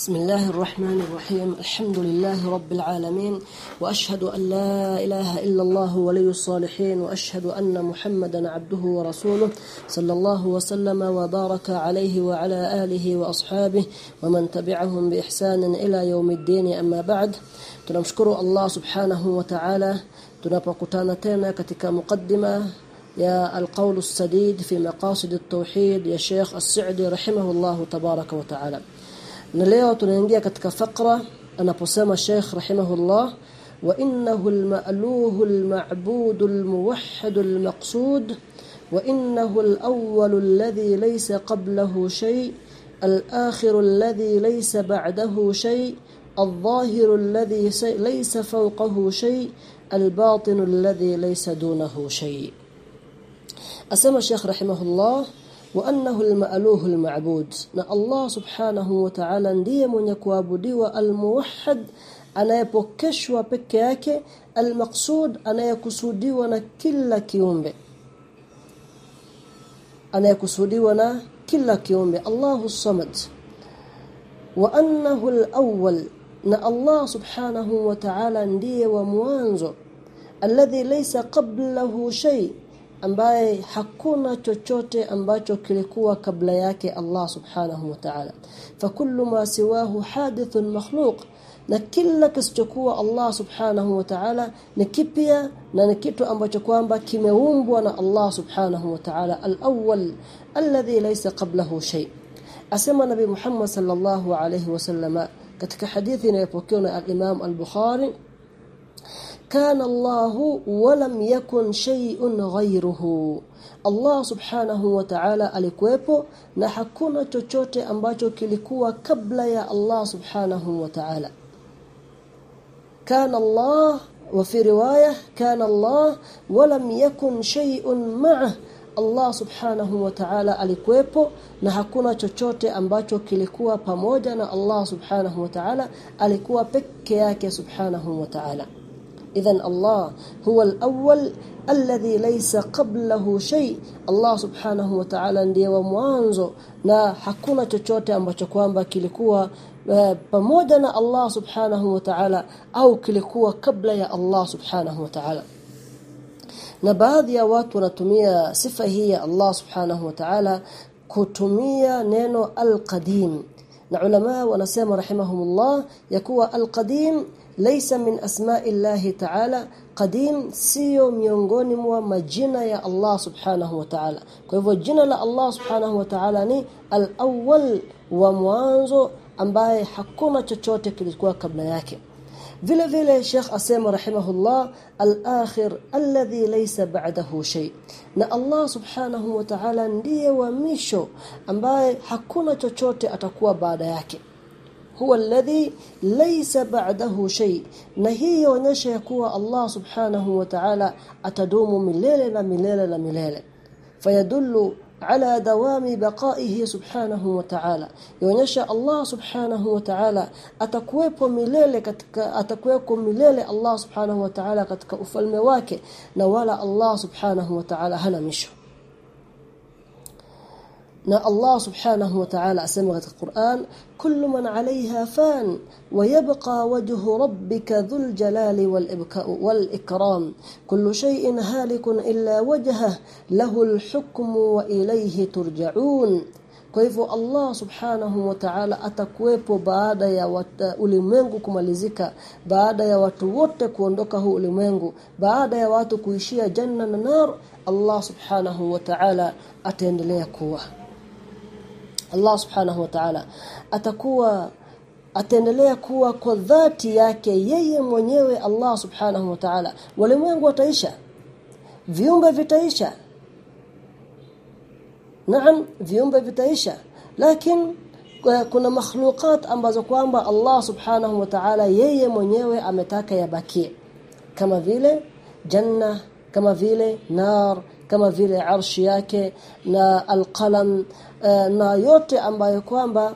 بسم الله الرحمن الرحيم. الحمد لله رب العالمين وأشهد أن لا إله إلا الله ولي الصالحين وأشهد أن محمدا عبده ورسوله صلى الله وسلم وبارك عليه وعلى آله وأصحابه ومن تبعهم بإحسان إلى يوم الدين. أما بعد tunamshukuru Allah subhanahu wa ta'ala tunapokutana katika mukaddima ya القول السديد في مقاصد التوحيد يا شيخ السعدي رحمه الله تبارك وتعالى. Na leo tunaingia katika fakra anaposema Sheikh rahimahullah wa innahu al-ma'luhu al-ma'budu al-muwahhid al-maqsud wa innahu al-awwal alladhi laysa qablahu shay al-akhir alladhi laysa ba'dahu shay الذي ليس فوقه شيء الباطن الذي ليس دونه شيء أسمى الشيخ رحمه الله وأنه المألوه المعبود. ان الله سبحانه وتعالى ديه من يعبد الموحد أنا يبكشوا بكيك المقصود أنا يقصدي وأنا كل كيومب أنا يقصدي وأنا كل كيومب الله الصمد وأنه الأول. ان الله سبحانه وتعالى ديه ومنذ الذي ليس قبله شيء. Ambaye hakuna chochote ambacho kilikuwa kabla yake Allah subhanahu wa ta'ala. Fakullu ma siwahu hadithun makhluq na kila kisichokuwa Allah subhanahu wa ta'ala ni kipya na ni kitu ambacho kwamba kimeumbwa na Allah subhanahu wa ta'ala. Al-awwal alladhi laysa qablahu shay. Asema nabi Muhammad sallallahu alayhi wasallam katika hadithi inayopokewa na al-Imam al-Bukhari كان الله ولم يكن شيء غيره Allah subhanahu wa ta'ala alikuwepo na hakuna chochote ambacho kilikuwa kabla ya Allah subhanahu wa ta'ala kana Allah wa fi riwaya kana Allah walam yakun shay'un ma'ah Allah subhanahu wa ta'ala alikuwepo na hakuna chochote ambacho kilikuwa pamoja na Allah subhanahu wa ta'ala alikuwa peke yake subhanahu wa ta'ala idhan Allah huwa al-awwal alladhi laysa qablahu shay Allah subhanahu wa ta'ala ndiye wa mwanzo. Na hakuna chochote ambacho kwamba kilikuwa uh, pamoja na Allah subhanahu wa ta'ala au kilikuwa kabla ya Allah subhanahu wa ta'ala. Na baadhi ya watu wanatumia sifa hii ya Allah subhanahu wa ta'ala kutumia neno al-qadim. Na ulama wanasema rahimahumullah yakuwa al-qadim laysa min asma'i Allah ta'ala qadim siyo miongoni mwa majina ya Allah subhanahu wa ta'ala. Kwa hivyo jina la Allah subhanahu wa ta'ala ni al-awwal wa mwanzo ambaye hakuna chochote kilikuwa kabla yake. Vile vile Sheikh asema rahimahullah al-akhir alladhi laysa ba'dahu shay. Na Allah subhanahu wa ta'ala ndiye wa misho ambaye hakuna chochote atakuwa baada yake هو الذي ليس بعده شيء. نهي ونشى يكون الله سبحانه وتعالى أتدوم من ليلة إلى ليلة إلى ليلة. فيدل على دوام بقائه سبحانه وتعالى. يونس الله سبحانه وتعالى أتكويكو ميليله أتكويكم أتكويكو ميليله الله سبحانه وتعالى كاتكا اوفلمه واكه نوالا الله سبحانه وتعالى هنا مشو. Na Allah subhanahu wa ta'ala asema katika Qur'an kullu man 'alayha fan wa yabqa wajhu rabbika dhul jalali wal wal ikram kullu shay'in halikun illa wajhahu lahu al hukmu wa ilayhi turja'un kwa hivyo Allah subhanahu wa ta'ala atakuwepo baada ya ulimwengu kumalizika baada ya watu wote kuondoka huu ulimwengu baada ya watu kuishia janna na nar Allah subhanahu wa ta'ala ataendelea kuwa Allah subhanahu wa ta'ala atakuwa ataendelea kuwa kwa dhati yake yeye mwenyewe Allah subhanahu wa ta'ala. Walimwengu wataisha viumbe vitaisha. Naam viumbe vitaisha. Lakini kuna makhluqat ambazo kwamba Allah subhanahu wa ta'ala yeye mwenyewe ametaka yabakie. Kama vile janna kama vile nar kama vile arshi yake na alqalam na yote ambayo kwamba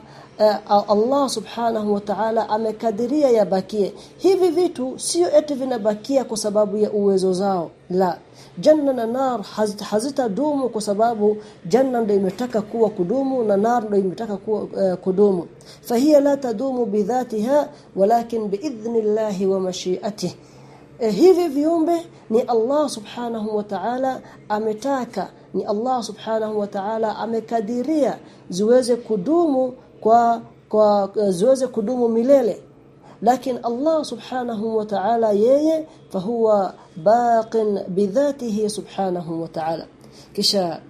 Allah subhanahu wa ta'ala amekadiria yabakie. Hivi vitu sio eti vinabakia kwa sababu ya uwezo zao. La janna na nar hazitadumu kwa sababu janna ndio imetaka kuwa kudumu na nar ndio imetaka kuwa uh, kudumu. Fahiya la tadumu bidhatiha walakin biidhnillahi wa mashiatihi eh, hivi viumbe ni Allah subhanahu wa ta'ala ametaka ni Allah subhanahu wa ta'ala amekadiria ziweze kudumu kwa kwa ziweze kudumu milele lakini Allah subhanahu wa ta'ala yeye fahuwa baqin bidhatihi subhanahu wa ta'ala kisha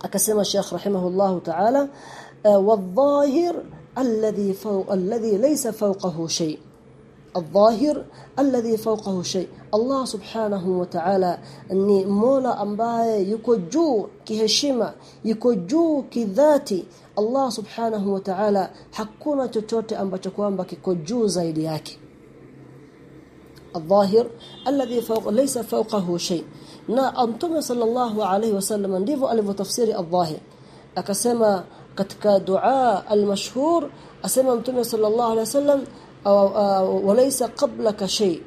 akasema Sheikh rahimahullah ta'ala والظاهر الذي فوق الذي ليس فوقه شيء الظاهر الذي فوقه شيء. الله سبحانه وتعالى أني مولا أمباي يكوجو كهشيما يكوجو كذاتي. الله سبحانه وتعالى حكونا تشوتي ambacho kwamba kikojuu zaidi yake الظاهر الذي فوق ليس فوقه شيء. نا أنتم صلى الله عليه وسلم ديفو الف تفسير الظاهر. اكسما ketika دعاء المشهور اسما أنتم صلى الله عليه وسلم وليس قبلك شيء.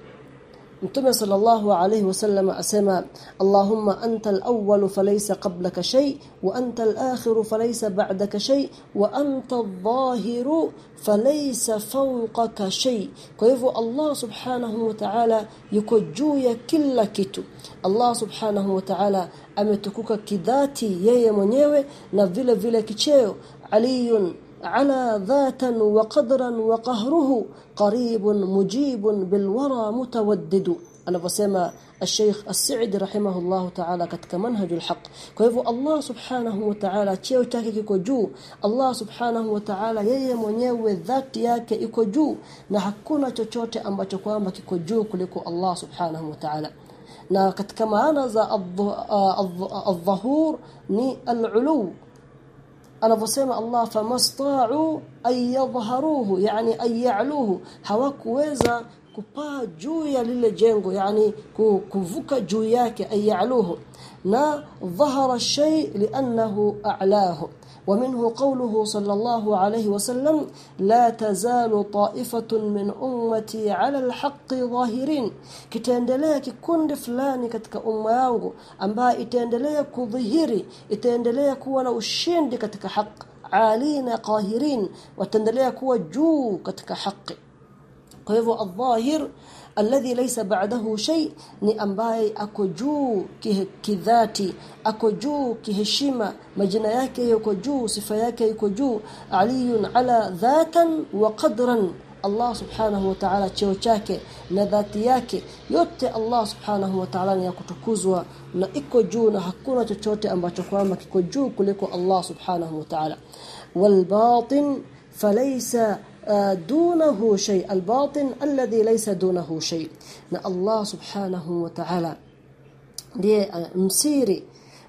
أنتم صلى الله عليه وسلم اسما اللهم أنت الأول فليس قبلك شيء وأنت الآخر فليس بعدك شيء وأنت الظاهر فليس فوقك شيء. كيف؟ الله سبحانه وتعالى يكجوي كل كيت. الله سبحانه وتعالى امتكك كذاتي يي مونيوي نا فيله فيله علي على ذاتا وقدرا وقهره قريب مجيب بالورى متودد. أنا انفسما الشيخ السعد رحمه الله تعالى كتك منهج الحق. كيف الله سبحانه وتعالى تشيو تشاكي كوجو الله سبحانه وتعالى يي منيو ذات yake iko juu na hakuna chochote ambacho kwamba kiko juu kuliko Allah subhanahu wa ta'ala na katika maana za الظهور ني العلو. Anavyosema Allah famasta'u ay yadhharuhu yani ay ya'luhu hawakuweza kupaa juu ya lile jengo yani kuvuka juu yake ay ya'luhu na dhahara shay li'annahu a'lahu ومنه قوله صلى الله عليه وسلم لا تزال طائفة من أمتي على الحق ظاهرين kitaendelea kikundi fulani katika umma yangu ambaye itaendelea kudhihiri itaendelea kuwa na ushindi katika haki alina qahirin wataendelea kuwa juu katika haki kwa hivyo adh-dhahir alladhi laysa ba'dahu shay ni ambaye ako juu kidhati ako juu kiheshima majina yake yako juu sifa yake iko juu aliyun ala dhatan wa qadran Allah subhanahu wa ta'ala cheo chake na dhati yake yote Allah subhanahu wa ta'ala ni ya kutukuzwa na iko juu na hakuna chochote ambacho kwamba kiko juu kuliko Allah subhanahu wa ta'ala wal batin falaysa دونه شيء الباطن الذي ليس دونه شيء na Allah subhanahu wa ta'ala ndiye msiri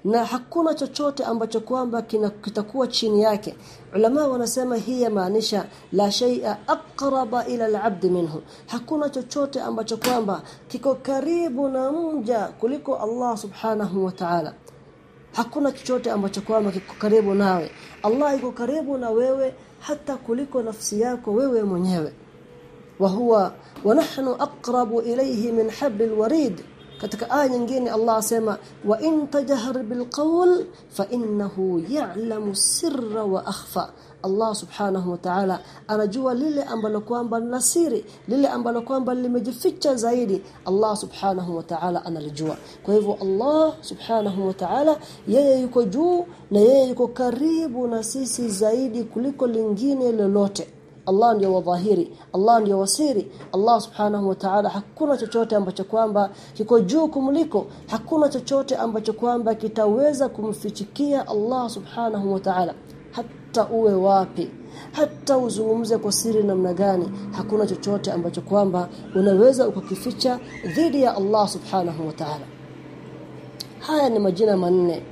na hakuna chochote ambacho kwamba kitakuwa chini yake ulama wanasema hii yamaanisha la shay'a aqraba ila al-'abd minhu hakuna chochote ambacho kwamba kiko karibu na mja kuliko Allah subhanahu wa ta'ala hakuna chochote ambacho kwamba kiko karibu nawe. Allah yuko karibu na wewe hata kuliko nafsi yako wewe mwenyewe. Wa huwa wa nahnu aqrabu ilayhi min hablil warid katika aya nyingine Allah asema wa in tajhar bil qawl fa innahu ya'lamu sirra wa akhfa. Allah subhanahu wa ta'ala anajua lile ambalo kwamba la siri lile ambalo kwamba limejificha zaidi. Allah subhanahu wa ta'ala analijua. Kwa hivyo Allah subhanahu wa ta'ala yeye yuko juu na yeye yuko karibu na sisi zaidi kuliko lingine lolote Allah ndiyo wadhahiri Allah ndiyo wasiri Allah subhanahu wa ta'ala hakuna chochote ambacho kwamba kiko juu kumliko hakuna chochote ambacho kwamba kitaweza kumfichikia Allah subhanahu wa ta'ala. Hata uwe wapi? Hata uzungumze kwa siri namna gani? Hakuna chochote ambacho kwamba unaweza ukakificha dhidi ya Allah subhanahu wa ta'ala. Haya ni majina manne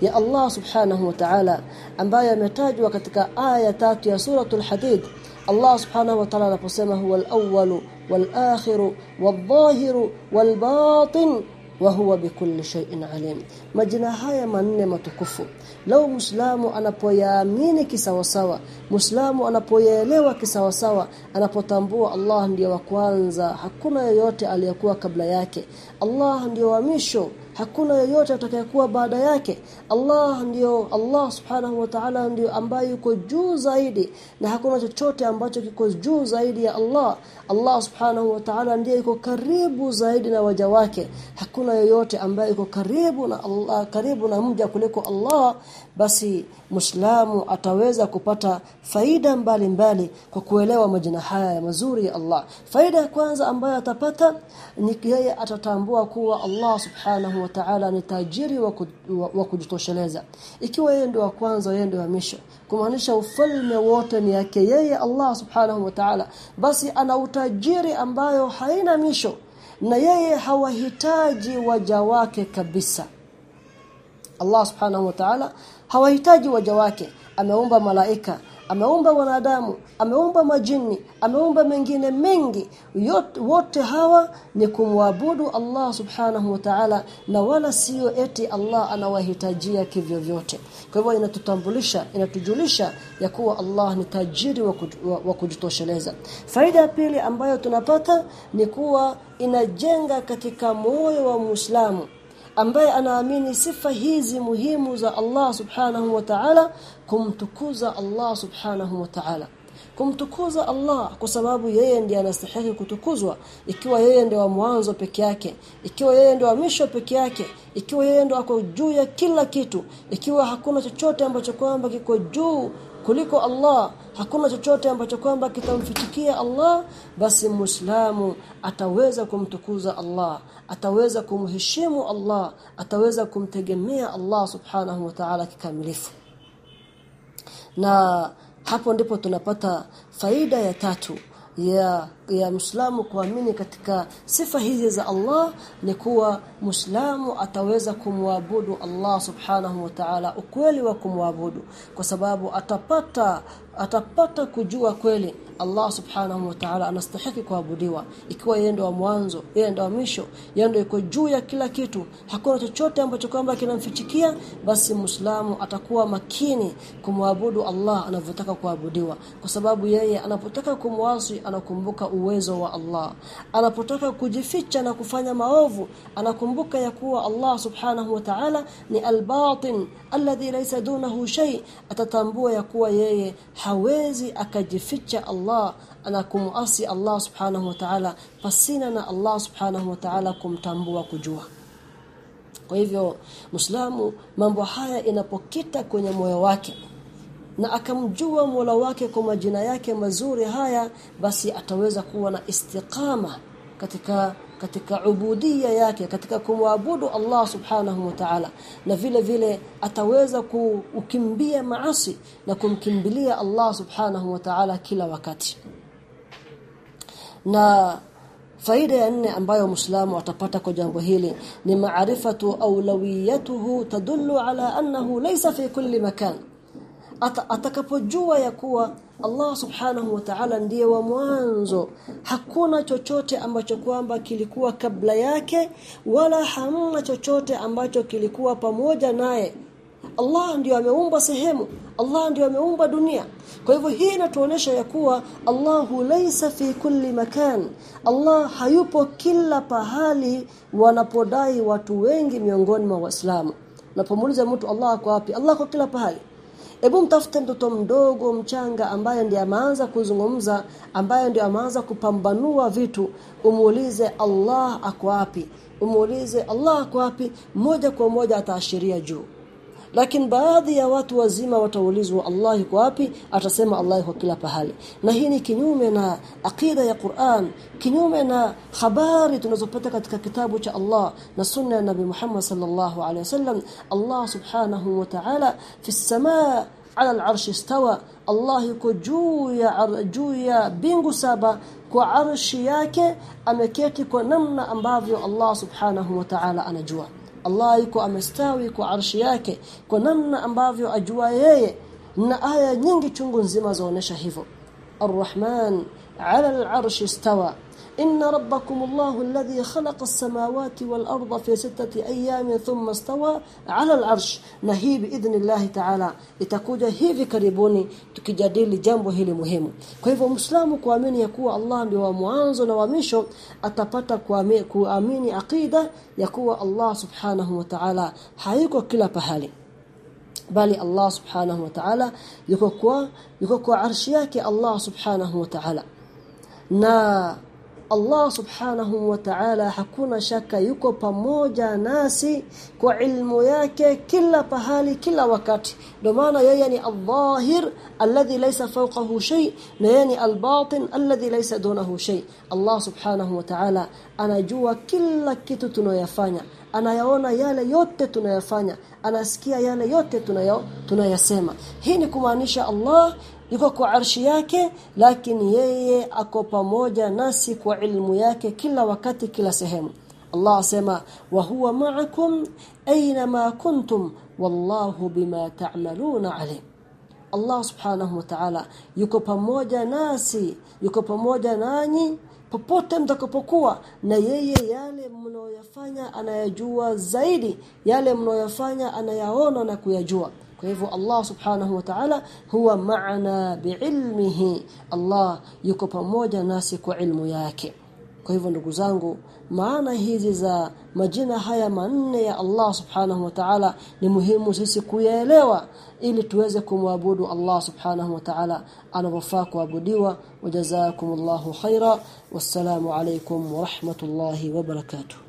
ya Allah subhanahu wa ta'ala ambayo yametajwa katika aya tatu ya suratul hadid Allah subhanahu wa ta'ala anaposema huwa al-awwal wal-akhir wal-zahir wal-batin wa huwa bikulli shay'in alim. Majina haya manne matukufu. Lau muislamu anapoyaamini kisawasawa muislamu anapoyaelewa kisawasawa anapotambua Allah ndiye wa kwanza hakuna yeyote aliyekuwa kabla yake. Allah ndiye wa mwisho hakuna yoyote atakayekuwa baada yake. Allah ndiyo Allah subhanahu wa ta'ala ndiyo ambaye yuko juu zaidi na hakuna chochote ambacho kiko juu zaidi ya Allah. Allah subhanahu wa ta'ala ndiye yuko karibu zaidi na waja wake. Hakuna yoyote ambaye yuko karibu na Allah karibu na mja kuliko Allah basi Muislamu ataweza kupata faida mbalimbali mbali kwa kuelewa majina haya ya mazuri ya Allah. Faida ya kwanza ambayo atapata ni yeye atatambua kuwa Allah Subhanahu wa Ta'ala ni tajiri wa, wa, wa kujitosheleza. Ikiwa yeye ndio wa kwanza, yeye ndio wa mwisho, kumaanisha ufalme wote ni yake yeye Allah Subhanahu wa Ta'ala, basi ana utajiri ambayo haina misho na yeye hawahitaji waja wake kabisa. Allah Subhanahu wa Ta'ala hawahitaji waja wake. Ameumba malaika ameumba wanadamu ameumba majini ameumba mengine mengi. Yote wote hawa ni kumwabudu Allah subhanahu wa ta'ala na wala sio eti Allah anawahitajia kivyo vyote. Kwa hivyo inatutambulisha inatujulisha ya kuwa Allah ni tajiri wa, wa, kujitosheleza. Faida ya pili ambayo tunapata ni kuwa inajenga katika moyo wa Muislamu ambaye anaamini sifa hizi muhimu za Allah subhanahu wa ta'ala kumtukuza Allah subhanahu wa ta'ala. Kumtukuza Allah kwa sababu yeye ndiye anastahili kutukuzwa ikiwa yeye ndiye wa mwanzo peke yake ikiwa yeye ndiye wa mwisho peke yake ikiwa yeye ndiye ako juu ya kila kitu ikiwa hakuna chochote ambacho kwamba kiko juu kuliko Allah hakuna chochote ambacho kwamba kitamfitikia Allah basi muislamu ataweza kumtukuza Allah ataweza kumheshimu Allah ataweza kumtegemea Allah subhanahu wa ta'ala kikamilifu. Na hapo ndipo tunapata faida ya tatu ya ya Muislamu kuamini katika sifa hizi za Allah ni kuwa Muislamu ataweza kumwabudu Allah Subhanahu wa Ta'ala ukweli wa kumwabudu. Kwa sababu atapata atapata kujua kweli Allah Subhanahu wa Ta'ala anastahili kuabudiwa. Ikiwa yeye ndo wa mwanzo yeye ndo mwisho yeye ndo yuko juu ya kila kitu. Hakuna chochote ambacho kwamba kinamfichikia basi Muislamu atakuwa makini kumwabudu Allah anavyotaka kuabudiwa. Kwa sababu yeye anapotaka kumwasi anakumbuka uwezo wa Allah. Anapotaka kujificha na kufanya maovu anakumbuka ya kuwa Allah Subhanahu wa Ta'ala ni al-batin alladhi laysa dunahu shay. Atatambua ya kuwa yeye hawezi akajificha Allah anakumuasi Allah Subhanahu wa Ta'ala pasina na Allah Subhanahu wa Ta'ala kumtambua kujua. Kwa hivyo Muislamu mambo haya inapokita kwenye moyo wake na akamjua Mola wake kwa majina yake mazuri haya basi ataweza kuwa na istiqama katika katika ubudia yake katika kumwabudu Allah subhanahu wa ta'ala. Na vile vile ataweza kukimbia maasi na kumkimbilia Allah subhanahu wa ta'ala kila wakati. Na faida ya nne ambayo Muislamu atapata kwa jambo hili ni maarifatu aulawiyatuhu tadullu ala annahu laysa fi kulli makan. Ata, atakapojua ya kuwa Allah subhanahu wa ta'ala ndiye wa mwanzo. Hakuna chochote ambacho kwamba kilikuwa kabla yake wala hamna chochote ambacho kilikuwa pamoja naye. Allah ndiyo ameumba sehemu Allah ndiyo ameumba dunia. Kwa hivyo hii inatuonesha ya kuwa Allahu laysa fi kulli makan. Allah hayupo kila pahali wanapodai watu wengi miongoni mwa waislamu. Napomuuliza mtu Allah kwa wapi Allah kwa kila pahali Hebu mtafute mtoto mdogo mchanga ambaye ndiye ameanza kuzungumza, ambaye ndiye ameanza kupambanua vitu, umuulize Allah ako wapi? Umuulize Allah ako wapi? Moja kwa moja ataashiria juu. Lakini baadhi ya watu wazima wataulizwa Allah kwa wapi? Atasema Allah kwa kila pahali. Na hii ni kinyume na akida ya Qur'an kinyume na habari tunazopata katika kitabu cha Allah na sunna ya Nabii Muhammad sallallahu alaihi wasallam. Allah subhanahu wa ta'ala fi samaa ala al-arsh istawa. Allah yuko juu ya juu ya bingu saba. Kwa arshi yake ameketi kwa namna ambavyo Allah subhanahu wa ta'ala anajua Allah yuko amestawi kwa arshi yake kwa namna ambavyo ajua yeye na aya nyingi chungu nzima zaonesha hivyo. Arrahman 'ala al-'arshi istawa inna ربكم الله الذي خلق السماوات والأرض في arda fi ثم استوى على العرش na hii biidhnillah ta'ala itakuja hivi karibuni tukijadili jambo hili muhimu. Kwa hivyo muislamu kuamini ya kuwa Allah ndio wa mwanzo na wa mwisho atapata kuamini, aqida ya kuwa Allah subhanahu wa ta'ala hayuko kila pahali. Bali Allah subhanahu wa ta'ala yuko kwa yuko kwa arshi yake Allah subhanahu wa ta'ala. Na Allah subhanahu wa ta'ala hakuna shaka yuko pamoja nasi kwa ilmu yake kila pahali kila wakati ndio maana yeye ni al-dhahir alladhi laysa fawqahu shay na yeye ni al-batin alladhi laysa dunahu shay Allah subhanahu wa ta'ala anajua kila kitu tunayoyafanya anayaona yale yote tunayafanya anasikia yale yote tunayo tunayasema hii ni kumaanisha Allah yuko kwa arshi yake lakini yeye ako pamoja nasi kwa ilmu yake kila wakati kila sehemu. Allah asema wa huwa ma'akum aina ma kuntum wallahu bima ta'maluna alim Allah subhanahu wa ta'ala yuko pamoja nasi yuko pamoja nanyi popote mtakapokuwa na yeye yale mnoyafanya anayajua zaidi yale mnoyafanya anayaona na kuyajua kwa hivyo Allah subhanahu wa ta'ala huwa maana biilmihi. Allah yuko pamoja nasi kwa ilmu yake. Kwa hivyo ndugu zangu maana hizi za majina haya manne ya Allah subhanahu wa ta'ala ni muhimu sisi kuyaelewa ili tuweze kumwabudu Allah subhanahu wa ta'ala anavyofaa kuabudiwa. Wajazakumullahu khaira wassalamu alaykum wa rahmatullahi wa barakatuh